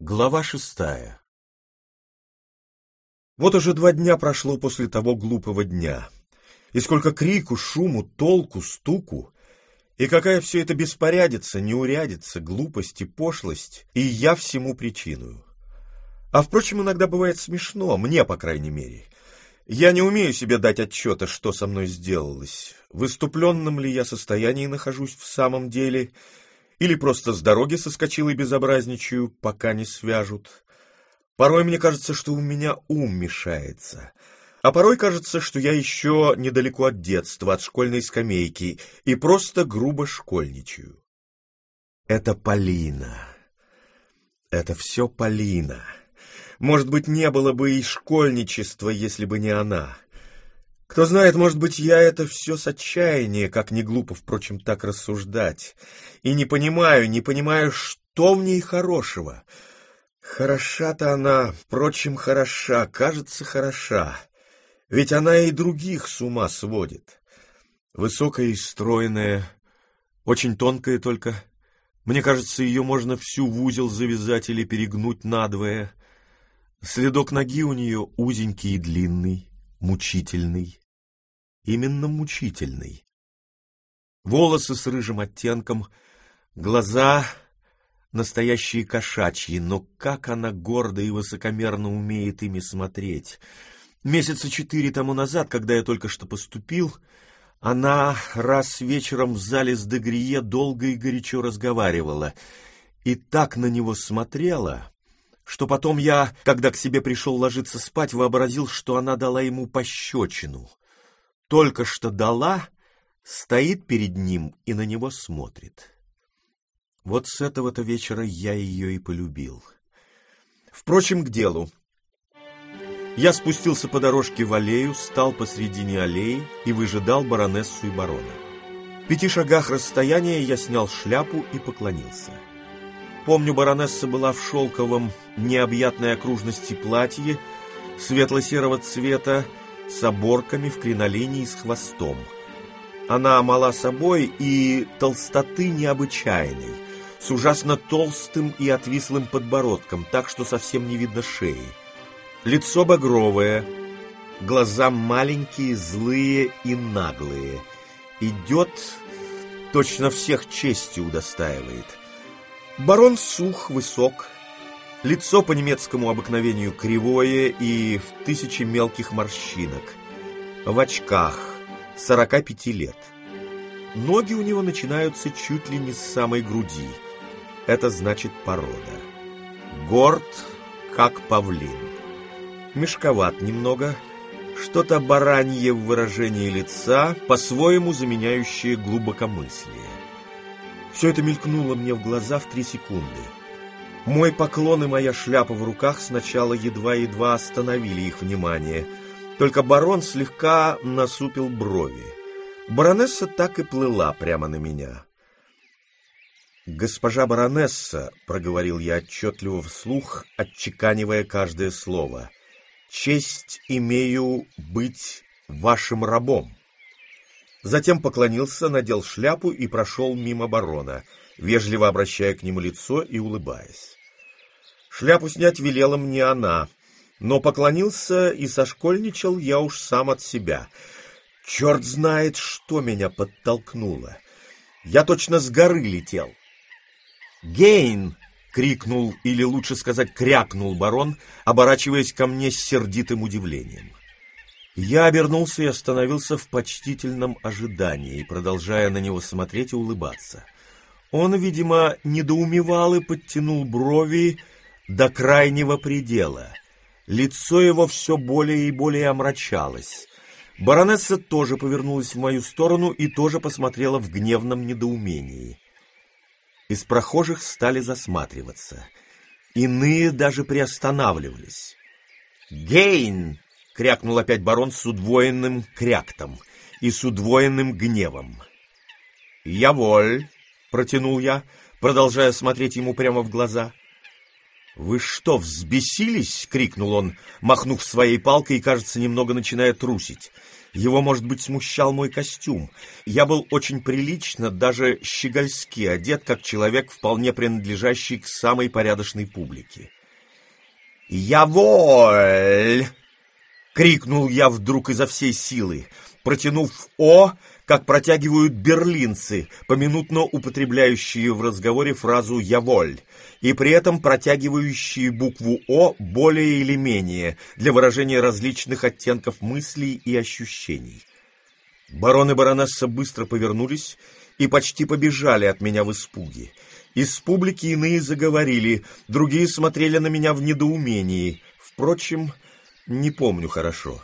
Глава шестая Вот уже два дня прошло после того глупого дня. И сколько крику, шуму, толку, стуку. И какая все это беспорядица, неурядица, глупость и пошлость. И я всему причиную. А, впрочем, иногда бывает смешно, мне, по крайней мере. Я не умею себе дать отчета, что со мной сделалось. В выступленном ли я состоянии нахожусь в самом деле — или просто с дороги соскочил и безобразничаю, пока не свяжут. Порой мне кажется, что у меня ум мешается. А порой кажется, что я еще недалеко от детства, от школьной скамейки, и просто грубо школьничаю. Это Полина. Это все Полина. Может быть, не было бы и школьничества, если бы не она. Кто знает, может быть, я это все с отчаяния, как не глупо, впрочем, так рассуждать. И не понимаю, не понимаю, что в ней хорошего. Хороша-то она, впрочем, хороша, кажется, хороша. Ведь она и других с ума сводит. Высокая и стройная, очень тонкая только. Мне кажется, ее можно всю в узел завязать или перегнуть надвое. Следок ноги у нее узенький и длинный мучительный, именно мучительный. Волосы с рыжим оттенком, глаза настоящие кошачьи, но как она гордо и высокомерно умеет ими смотреть. Месяца четыре тому назад, когда я только что поступил, она раз вечером в зале с Дегрие долго и горячо разговаривала и так на него смотрела, что потом я, когда к себе пришел ложиться спать, вообразил, что она дала ему пощечину. Только что дала, стоит перед ним и на него смотрит. Вот с этого-то вечера я ее и полюбил. Впрочем, к делу. Я спустился по дорожке в аллею, стал посредине аллеи и выжидал баронессу и барона. В пяти шагах расстояния я снял шляпу и поклонился. Помню, баронесса была в шелковом необъятной окружности платье светло-серого цвета с оборками в кринолине и с хвостом. Она мала собой и толстоты необычайной, с ужасно толстым и отвислым подбородком, так что совсем не видно шеи. Лицо багровое, глаза маленькие, злые и наглые. Идет, точно всех чести удостаивает. Барон сух, высок, лицо по немецкому обыкновению кривое и в тысячи мелких морщинок, в очках, 45 лет. Ноги у него начинаются чуть ли не с самой груди. Это значит порода. Горд, как павлин. Мешковат немного, что-то баранье в выражении лица, по-своему заменяющее глубокомыслие. Все это мелькнуло мне в глаза в три секунды. Мой поклон и моя шляпа в руках сначала едва-едва остановили их внимание. Только барон слегка насупил брови. Баронесса так и плыла прямо на меня. «Госпожа баронесса», — проговорил я отчетливо вслух, отчеканивая каждое слово, — «честь имею быть вашим рабом». Затем поклонился, надел шляпу и прошел мимо барона, вежливо обращая к нему лицо и улыбаясь. Шляпу снять велела мне она, но поклонился и сошкольничал я уж сам от себя. Черт знает, что меня подтолкнуло. Я точно с горы летел. «Гейн!» — крикнул, или лучше сказать, крякнул барон, оборачиваясь ко мне с сердитым удивлением. Я обернулся и остановился в почтительном ожидании, продолжая на него смотреть и улыбаться. Он, видимо, недоумевал и подтянул брови до крайнего предела. Лицо его все более и более омрачалось. Баронесса тоже повернулась в мою сторону и тоже посмотрела в гневном недоумении. Из прохожих стали засматриваться. Иные даже приостанавливались. «Гейн!» Крякнул опять барон с удвоенным кряктом и с удвоенным гневом. «Я воль», — протянул я, продолжая смотреть ему прямо в глаза. «Вы что, взбесились?» — крикнул он, махнув своей палкой и, кажется, немного начиная трусить. Его, может быть, смущал мой костюм. Я был очень прилично, даже щегольски одет, как человек, вполне принадлежащий к самой порядочной публике. «Я воль!» — крикнул я вдруг изо всей силы, протянув «О», как протягивают берлинцы, поминутно употребляющие в разговоре фразу «я воль», и при этом протягивающие букву «О» более или менее для выражения различных оттенков мыслей и ощущений. Барон и баронесса быстро повернулись и почти побежали от меня в испуге. Из публики иные заговорили, другие смотрели на меня в недоумении. Впрочем, не помню хорошо.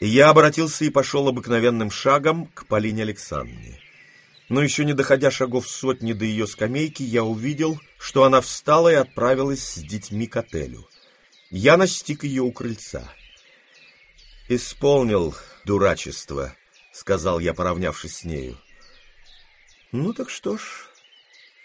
Я обратился и пошел обыкновенным шагом к Полине Александровне. Но еще не доходя шагов сотни до ее скамейки, я увидел, что она встала и отправилась с детьми к отелю. Я настиг ее у крыльца. «Исполнил дурачество», — сказал я, поравнявшись с нею. «Ну так что ж,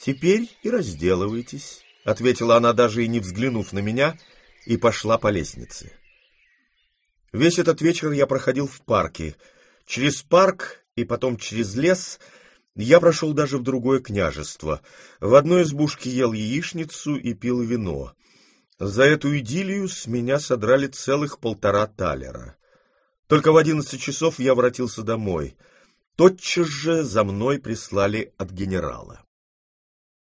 теперь и разделывайтесь», — ответила она, даже и не взглянув на меня, и пошла по лестнице. Весь этот вечер я проходил в парке. Через парк и потом через лес я прошел даже в другое княжество. В одной избушке ел яичницу и пил вино. За эту идиллию с меня содрали целых полтора талера. Только в одиннадцать часов я воротился домой. Тотчас же за мной прислали от генерала.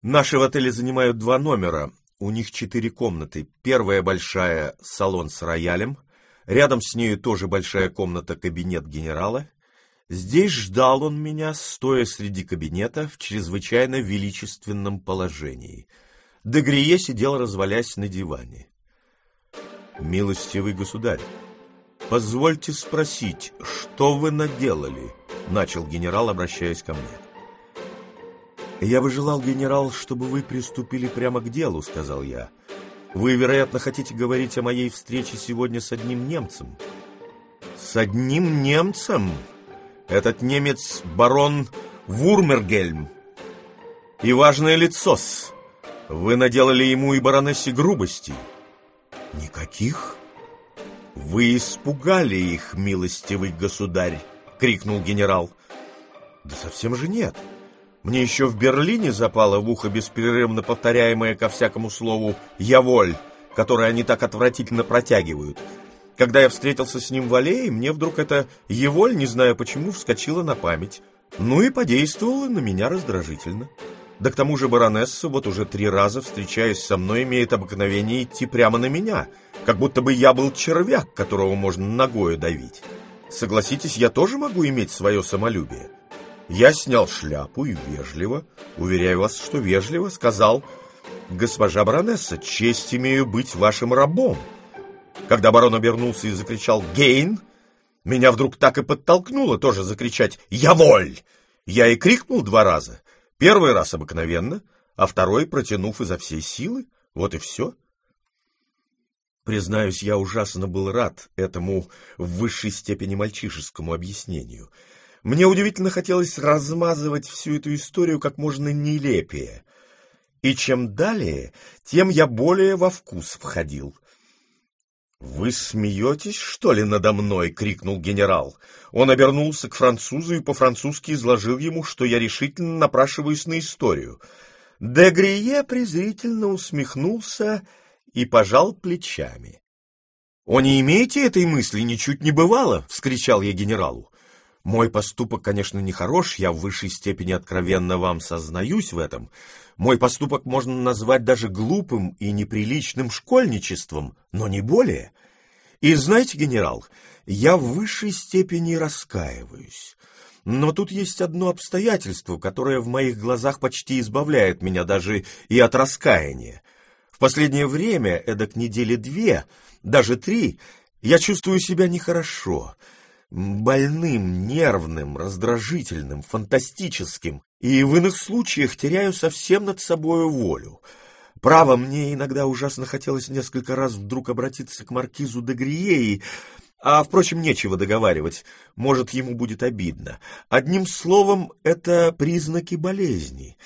Наши в отеле занимают два номера. У них четыре комнаты. Первая большая — салон с роялем — Рядом с нею тоже большая комната-кабинет генерала. Здесь ждал он меня, стоя среди кабинета в чрезвычайно величественном положении. Дегрие сидел, развалясь на диване. «Милостивый государь, позвольте спросить, что вы наделали?» — начал генерал, обращаясь ко мне. «Я бы желал, генерал, чтобы вы приступили прямо к делу», — сказал я. Вы, вероятно, хотите говорить о моей встрече сегодня с одним немцем. С одним немцем? Этот немец барон Вурмергельм. И важное лицо -с. Вы наделали ему и баронессе грубостей. Никаких? Вы испугали их, милостивый государь, крикнул генерал. Да совсем же нет. Мне еще в Берлине запало в ухо беспрерывно повторяемое ко всякому слову «я воль», которое они так отвратительно протягивают. Когда я встретился с ним в аллее, мне вдруг это «еволь», не знаю почему, вскочила на память. Ну и подействовала на меня раздражительно. Да к тому же баронесса вот уже три раза, встречаясь со мной, имеет обыкновение идти прямо на меня, как будто бы я был червяк, которого можно ногою давить. Согласитесь, я тоже могу иметь свое самолюбие. Я снял шляпу и вежливо, уверяю вас, что вежливо, сказал, «Госпожа баронесса, честь имею быть вашим рабом». Когда барон обернулся и закричал «Гейн!», меня вдруг так и подтолкнуло тоже закричать «Я воль!». Я и крикнул два раза. Первый раз обыкновенно, а второй протянув изо всей силы. Вот и все. Признаюсь, я ужасно был рад этому в высшей степени мальчишескому объяснению — мне удивительно хотелось размазывать всю эту историю как можно нелепее. И чем далее, тем я более во вкус входил. «Вы смеетесь, что ли, надо мной?» — крикнул генерал. Он обернулся к французу и по-французски изложил ему, что я решительно напрашиваюсь на историю. Дегрие презрительно усмехнулся и пожал плечами. «О, не имеете этой мысли, ничуть не бывало!» — вскричал я генералу. Мой поступок, конечно, нехорош, я в высшей степени откровенно вам сознаюсь в этом. Мой поступок можно назвать даже глупым и неприличным школьничеством, но не более. И знаете, генерал, я в высшей степени раскаиваюсь. Но тут есть одно обстоятельство, которое в моих глазах почти избавляет меня даже и от раскаяния. В последнее время, эдак недели две, даже три, я чувствую себя нехорошо — больным, нервным, раздражительным, фантастическим, и в иных случаях теряю совсем над собою волю. Право, мне иногда ужасно хотелось несколько раз вдруг обратиться к маркизу де Гриеи, а, впрочем, нечего договаривать, может, ему будет обидно. Одним словом, это признаки болезни.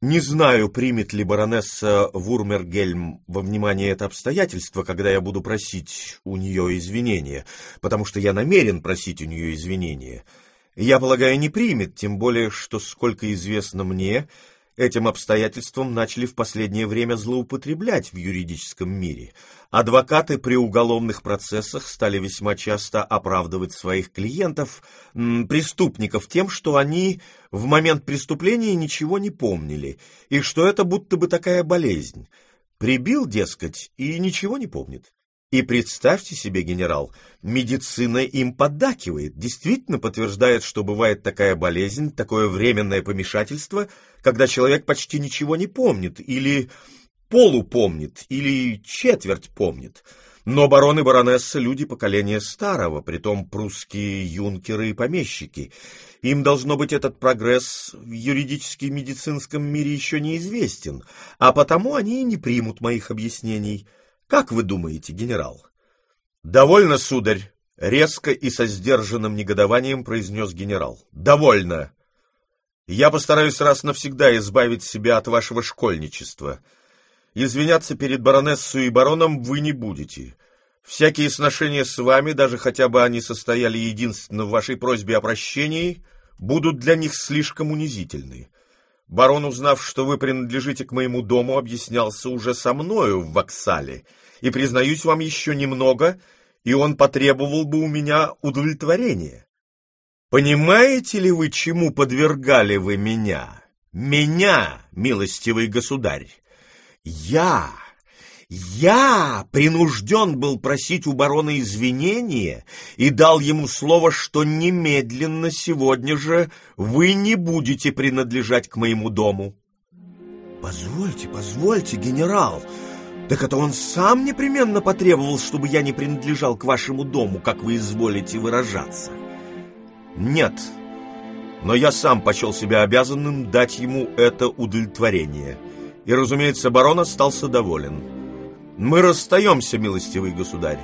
Не знаю, примет ли баронесса Вурмергельм во внимание это обстоятельство, когда я буду просить у нее извинения, потому что я намерен просить у нее извинения. Я полагаю, не примет, тем более, что, сколько известно мне, Этим обстоятельством начали в последнее время злоупотреблять в юридическом мире. Адвокаты при уголовных процессах стали весьма часто оправдывать своих клиентов, преступников, тем, что они в момент преступления ничего не помнили, и что это будто бы такая болезнь. Прибил, дескать, и ничего не помнит. И представьте себе, генерал, медицина им поддакивает, действительно подтверждает, что бывает такая болезнь, такое временное помешательство, когда человек почти ничего не помнит, или полупомнит, или четверть помнит. Но бароны и баронессы — люди поколения старого, притом прусские юнкеры и помещики. Им, должно быть, этот прогресс в юридически-медицинском мире еще неизвестен, а потому они не примут моих объяснений — как вы думаете, генерал? Довольно, сударь, резко и со сдержанным негодованием произнес генерал. Довольно. Я постараюсь раз навсегда избавить себя от вашего школьничества. Извиняться перед баронессой и бароном вы не будете. Всякие сношения с вами, даже хотя бы они состояли единственно в вашей просьбе о прощении, будут для них слишком унизительны. Барон, узнав, что вы принадлежите к моему дому, объяснялся уже со мною в Воксале, и, признаюсь вам, еще немного, и он потребовал бы у меня удовлетворения. Понимаете ли вы, чему подвергали вы меня? Меня, милостивый государь! Я я принужден был просить у барона извинения и дал ему слово, что немедленно сегодня же вы не будете принадлежать к моему дому. Позвольте, позвольте, генерал, так это он сам непременно потребовал, чтобы я не принадлежал к вашему дому, как вы изволите выражаться. Нет, но я сам почел себя обязанным дать ему это удовлетворение. И, разумеется, барон остался доволен. Мы расстаемся, милостивый государь.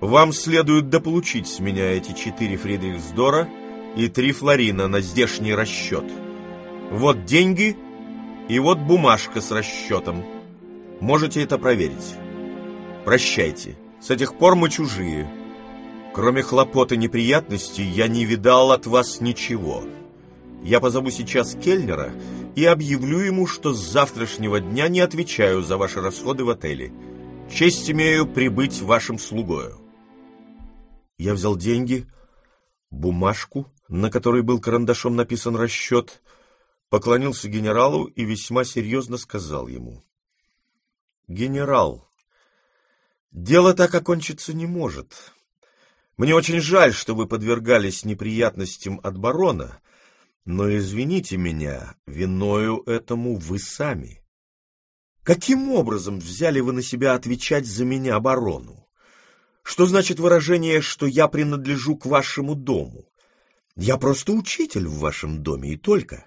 Вам следует дополучить с меня эти четыре Фридрихсдора и три флорина на здешний расчет. Вот деньги и вот бумажка с расчетом. Можете это проверить. Прощайте. С этих пор мы чужие. Кроме хлопот и неприятностей, я не видал от вас ничего. Я позову сейчас Кельнера и объявлю ему, что с завтрашнего дня не отвечаю за ваши расходы в отеле. Честь имею прибыть вашим слугою. Я взял деньги, бумажку, на которой был карандашом написан расчет, поклонился генералу и весьма серьезно сказал ему. «Генерал, дело так окончиться не может. Мне очень жаль, что вы подвергались неприятностям от барона, но, извините меня, виною этому вы сами». Каким образом взяли вы на себя отвечать за меня оборону? Что значит выражение, что я принадлежу к вашему дому? Я просто учитель в вашем доме и только.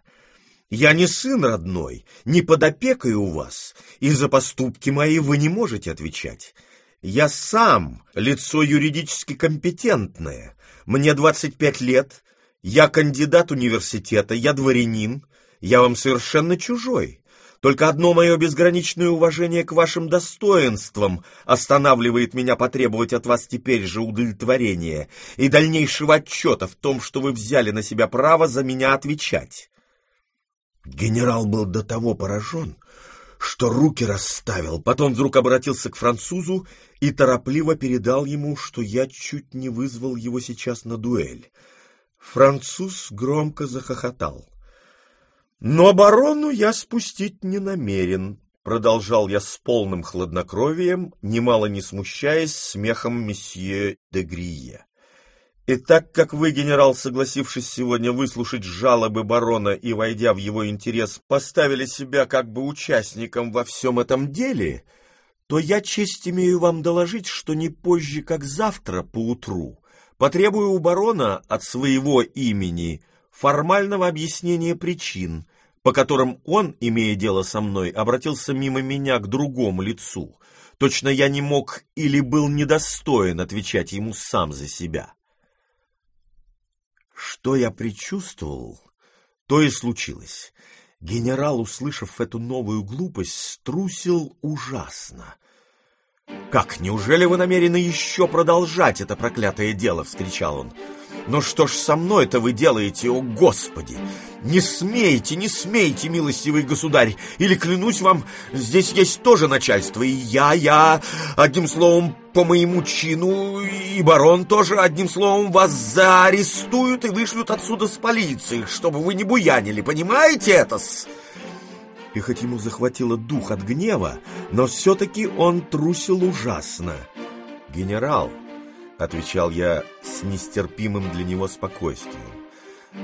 Я не сын родной, не под опекой у вас, и за поступки мои вы не можете отвечать. Я сам лицо юридически компетентное. Мне 25 лет, я кандидат университета, я дворянин, я вам совершенно чужой. Только одно мое безграничное уважение к вашим достоинствам останавливает меня потребовать от вас теперь же удовлетворения и дальнейшего отчета в том, что вы взяли на себя право за меня отвечать. Генерал был до того поражен, что руки расставил, потом вдруг обратился к французу и торопливо передал ему, что я чуть не вызвал его сейчас на дуэль. Француз громко захохотал. Но оборону я спустить не намерен, продолжал я с полным хладнокровием, немало не смущаясь смехом месье де Грие. И так как вы, генерал, согласившись сегодня выслушать жалобы барона и войдя в его интерес, поставили себя как бы участником во всем этом деле, то я честь имею вам доложить, что не позже, как завтра поутру, потребую у барона от своего имени формального объяснения причин, по которым он, имея дело со мной, обратился мимо меня к другому лицу. Точно я не мог или был недостоин отвечать ему сам за себя. Что я предчувствовал, то и случилось. Генерал, услышав эту новую глупость, струсил ужасно. «Как, неужели вы намерены еще продолжать это проклятое дело?» — вскричал он. «Ну что ж со мной-то вы делаете, о Господи! Не смейте, не смейте, милостивый государь, или, клянусь вам, здесь есть тоже начальство, и я, я, одним словом, по моему чину, и барон тоже, одним словом, вас заарестуют и вышлют отсюда с полицией, чтобы вы не буянили, понимаете это-с?» И хоть ему захватило дух от гнева, но все-таки он трусил ужасно. «Генерал», — отвечал я с нестерпимым для него спокойствием,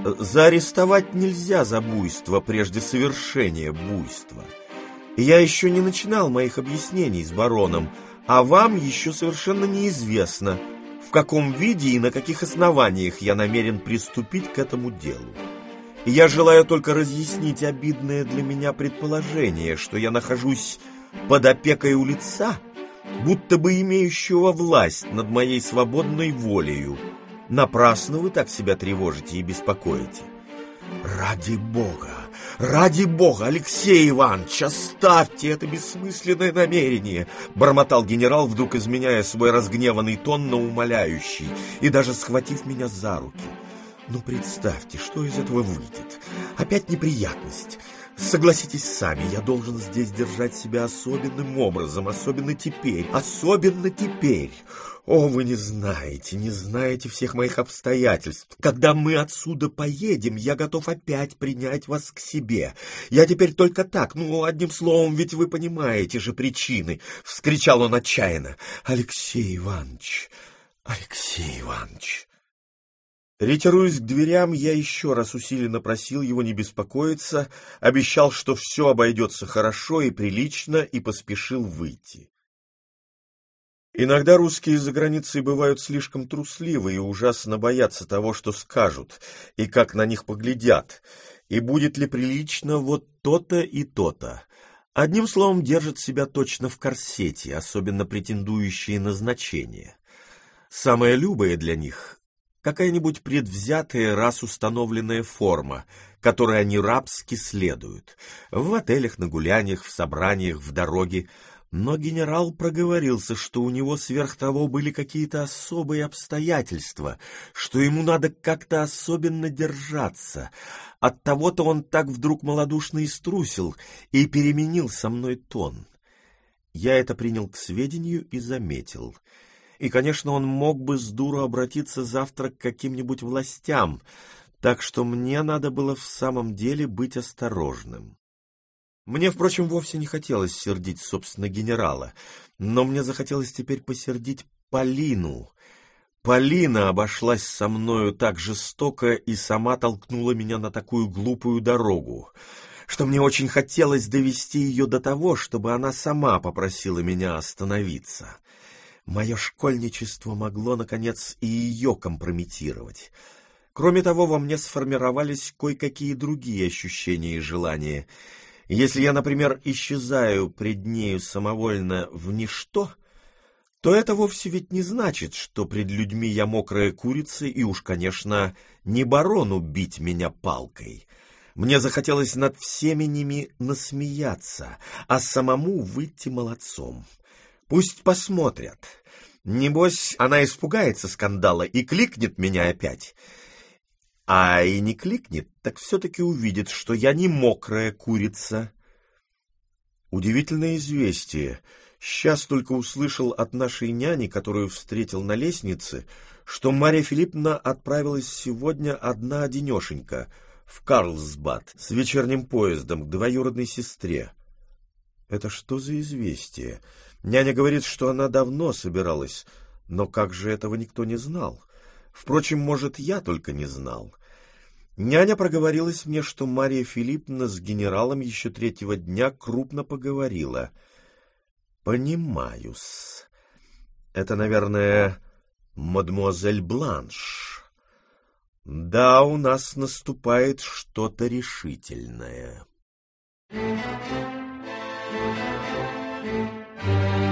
Заарестовать нельзя за буйство прежде совершения буйства. Я еще не начинал моих объяснений с бароном, а вам еще совершенно неизвестно, в каком виде и на каких основаниях я намерен приступить к этому делу. Я желаю только разъяснить обидное для меня предположение, что я нахожусь под опекой у лица, будто бы имеющего власть над моей свободной волею, Напрасно вы так себя тревожите и беспокоите. Ради Бога, ради Бога, Алексей Иванович, оставьте это бессмысленное намерение, бормотал генерал, вдруг изменяя свой разгневанный тон на умоляющий и даже схватив меня за руки. Ну, представьте, что из этого выйдет. Опять неприятность. Согласитесь сами, я должен здесь держать себя особенным образом, особенно теперь, особенно теперь. О, вы не знаете, не знаете всех моих обстоятельств. Когда мы отсюда поедем, я готов опять принять вас к себе. Я теперь только так, ну, одним словом, ведь вы понимаете же причины, — вскричал он отчаянно. Алексей Иванович, Алексей Иванович. Ретируясь к дверям, я еще раз усиленно просил его не беспокоиться, обещал, что все обойдется хорошо и прилично, и поспешил выйти. Иногда русские за границей бывают слишком трусливы и ужасно боятся того, что скажут, и как на них поглядят, и будет ли прилично вот то-то и то-то. Одним словом, держат себя точно в корсете, особенно претендующие на значение. Самое любое для них какая-нибудь предвзятая, раз установленная форма, которой они рабски следуют, в отелях, на гуляниях, в собраниях, в дороге, но генерал проговорился, что у него сверх того были какие-то особые обстоятельства, что ему надо как-то особенно держаться. От того-то он так вдруг малодушно иструсил и переменил со мной тон. Я это принял к сведению и заметил — и, конечно, он мог бы с дуру обратиться завтра к каким-нибудь властям, так что мне надо было в самом деле быть осторожным. Мне, впрочем, вовсе не хотелось сердить, собственно, генерала, но мне захотелось теперь посердить Полину. Полина обошлась со мною так жестоко и сама толкнула меня на такую глупую дорогу, что мне очень хотелось довести ее до того, чтобы она сама попросила меня остановиться. Мое школьничество могло, наконец, и ее компрометировать. Кроме того, во мне сформировались кое-какие другие ощущения и желания. Если я, например, исчезаю пред нею самовольно в ничто, то это вовсе ведь не значит, что пред людьми я мокрая курица и уж, конечно, не барону бить меня палкой. Мне захотелось над всеми ними насмеяться, а самому выйти молодцом. Пусть посмотрят. Небось, она испугается скандала и кликнет меня опять. А и не кликнет, так все-таки увидит, что я не мокрая курица. Удивительное известие. Сейчас только услышал от нашей няни, которую встретил на лестнице, что Марья Филипповна отправилась сегодня одна-одинешенька в Карлсбад с вечерним поездом к двоюродной сестре. Это что за известие? Няня говорит, что она давно собиралась, но как же этого никто не знал? Впрочем, может, я только не знал. Няня проговорилась мне, что Мария Филипповна с генералом еще третьего дня крупно поговорила. Понимаю-с. Это, наверное, мадемуазель Бланш. Да, у нас наступает что-то решительное. Thank you.